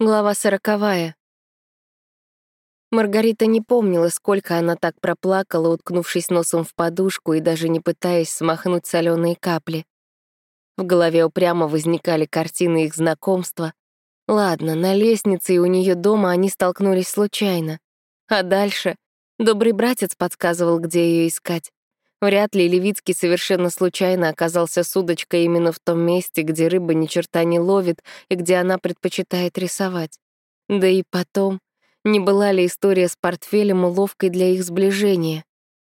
Глава сороковая. Маргарита не помнила, сколько она так проплакала, уткнувшись носом в подушку и даже не пытаясь смахнуть соленые капли. В голове упрямо возникали картины их знакомства. Ладно, на лестнице и у нее дома они столкнулись случайно. А дальше добрый братец подсказывал, где ее искать. Вряд ли Левицкий совершенно случайно оказался с удочкой именно в том месте, где рыба ни черта не ловит и где она предпочитает рисовать. Да и потом, не была ли история с портфелем уловкой для их сближения?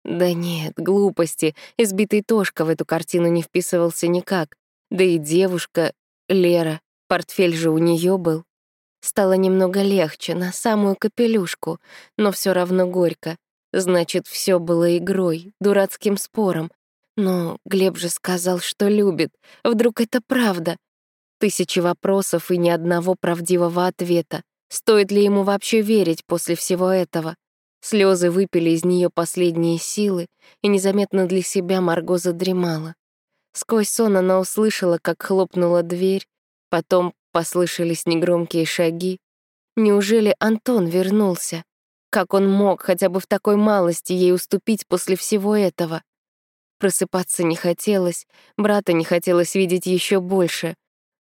Да нет, глупости, избитый Тошка в эту картину не вписывался никак. Да и девушка, Лера, портфель же у нее был. Стало немного легче, на самую капелюшку, но все равно горько. Значит, все было игрой, дурацким спором. Но Глеб же сказал, что любит. Вдруг это правда? Тысячи вопросов и ни одного правдивого ответа. Стоит ли ему вообще верить после всего этого? Слезы выпили из нее последние силы, и незаметно для себя Марго задремала. Сквозь сон она услышала, как хлопнула дверь, потом послышались негромкие шаги. Неужели Антон вернулся? Как он мог хотя бы в такой малости ей уступить после всего этого? Просыпаться не хотелось, брата не хотелось видеть еще больше.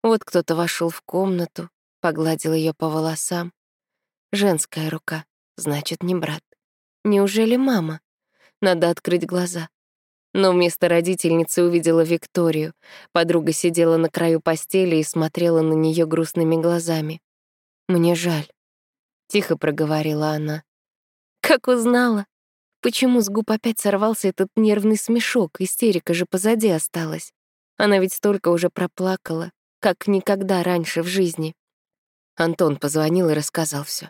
Вот кто-то вошел в комнату, погладил ее по волосам. Женская рука, значит, не брат. Неужели мама? Надо открыть глаза. Но вместо родительницы увидела Викторию. Подруга сидела на краю постели и смотрела на нее грустными глазами. «Мне жаль», — тихо проговорила она. Как узнала? Почему с губ опять сорвался этот нервный смешок? Истерика же позади осталась. Она ведь столько уже проплакала, как никогда раньше в жизни. Антон позвонил и рассказал все.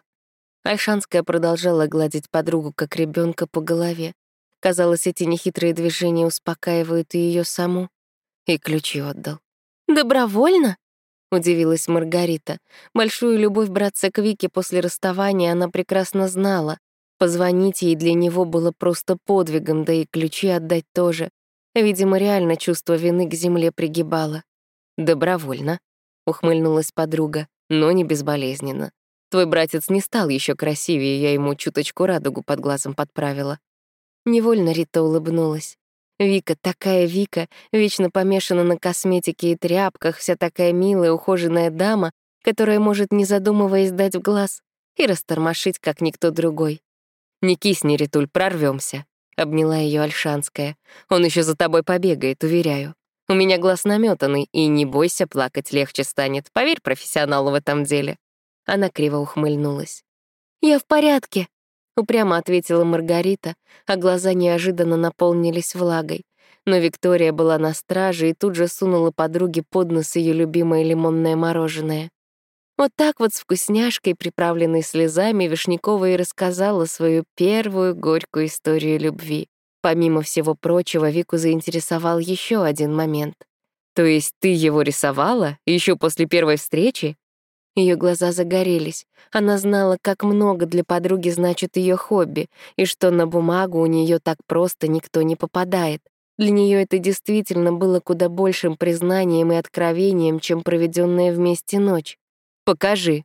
Альшанская продолжала гладить подругу, как ребенка по голове. Казалось, эти нехитрые движения успокаивают и ее саму. И ключи отдал. «Добровольно?» — удивилась Маргарита. Большую любовь братца к Вике после расставания она прекрасно знала. Позвонить ей для него было просто подвигом, да и ключи отдать тоже. Видимо, реально чувство вины к земле пригибало. «Добровольно», — ухмыльнулась подруга, но не безболезненно. «Твой братец не стал еще красивее, я ему чуточку радугу под глазом подправила». Невольно Рита улыбнулась. Вика, такая Вика, вечно помешана на косметике и тряпках, вся такая милая, ухоженная дама, которая может, не задумываясь, дать в глаз и растормошить, как никто другой. «Не кисни, Ритуль, прорвемся, обняла ее Альшанская. «Он еще за тобой побегает, уверяю. У меня глаз наметанный, и не бойся, плакать легче станет. Поверь профессионалу в этом деле». Она криво ухмыльнулась. «Я в порядке», — упрямо ответила Маргарита, а глаза неожиданно наполнились влагой. Но Виктория была на страже и тут же сунула подруге под нос ее любимое лимонное мороженое. Вот так вот с вкусняшкой, приправленной слезами, Вишнякова и рассказала свою первую горькую историю любви. Помимо всего прочего, Вику заинтересовал еще один момент. «То есть ты его рисовала? еще после первой встречи?» Ее глаза загорелись. Она знала, как много для подруги значит ее хобби, и что на бумагу у нее так просто никто не попадает. Для нее это действительно было куда большим признанием и откровением, чем проведенная вместе ночь. Покажи».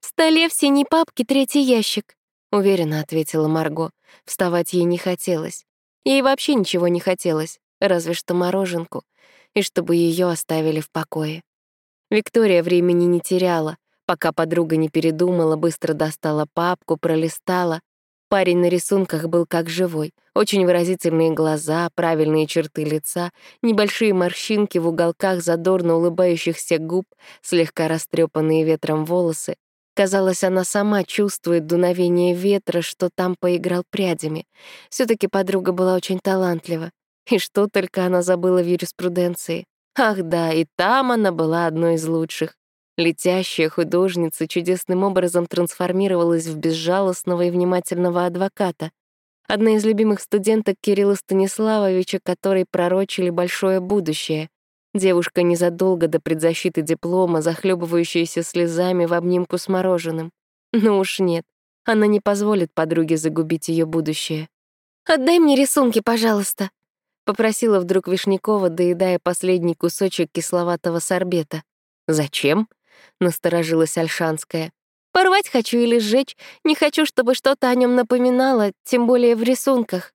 «В столе в синей папке третий ящик», — уверенно ответила Марго. Вставать ей не хотелось. Ей вообще ничего не хотелось, разве что мороженку, и чтобы ее оставили в покое. Виктория времени не теряла. Пока подруга не передумала, быстро достала папку, пролистала. Парень на рисунках был как живой. Очень выразительные глаза, правильные черты лица, небольшие морщинки в уголках задорно улыбающихся губ, слегка растрепанные ветром волосы. Казалось, она сама чувствует дуновение ветра, что там поиграл прядями. все таки подруга была очень талантлива. И что только она забыла в юриспруденции. Ах да, и там она была одной из лучших. Летящая художница чудесным образом трансформировалась в безжалостного и внимательного адвоката. Одна из любимых студенток Кирилла Станиславовича, которой пророчили большое будущее. Девушка незадолго до предзащиты диплома, захлебывающаяся слезами в обнимку с мороженым. Ну уж нет, она не позволит подруге загубить ее будущее. «Отдай мне рисунки, пожалуйста», — попросила вдруг Вишнякова, доедая последний кусочек кисловатого сорбета. «Зачем?» — насторожилась Альшанская. «Порвать хочу или сжечь. Не хочу, чтобы что-то о нем напоминало, тем более в рисунках».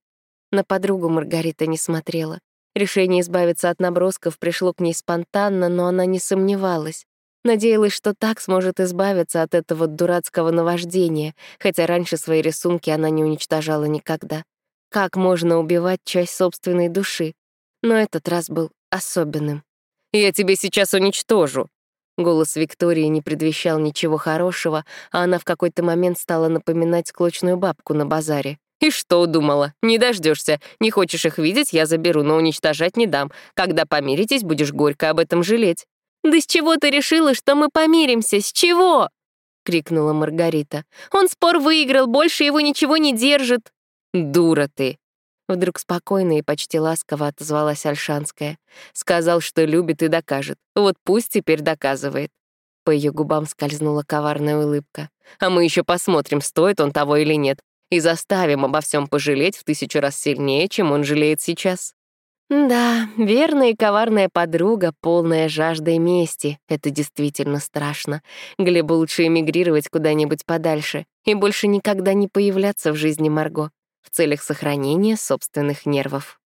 На подругу Маргарита не смотрела. Решение избавиться от набросков пришло к ней спонтанно, но она не сомневалась. Надеялась, что так сможет избавиться от этого дурацкого наваждения, хотя раньше свои рисунки она не уничтожала никогда. Как можно убивать часть собственной души? Но этот раз был особенным. «Я тебе сейчас уничтожу!» Голос Виктории не предвещал ничего хорошего, а она в какой-то момент стала напоминать склочную бабку на базаре. «И что думала? Не дождешься. Не хочешь их видеть, я заберу, но уничтожать не дам. Когда помиритесь, будешь горько об этом жалеть». «Да с чего ты решила, что мы помиримся? С чего?» — крикнула Маргарита. «Он спор выиграл, больше его ничего не держит». «Дура ты!» Вдруг спокойно и почти ласково отозвалась Альшанская. Сказал, что любит и докажет. Вот пусть теперь доказывает. По ее губам скользнула коварная улыбка. А мы еще посмотрим, стоит он того или нет. И заставим обо всем пожалеть в тысячу раз сильнее, чем он жалеет сейчас. Да, верная и коварная подруга, полная жаждой мести. Это действительно страшно. Глебу лучше эмигрировать куда-нибудь подальше и больше никогда не появляться в жизни Марго в целях сохранения собственных нервов.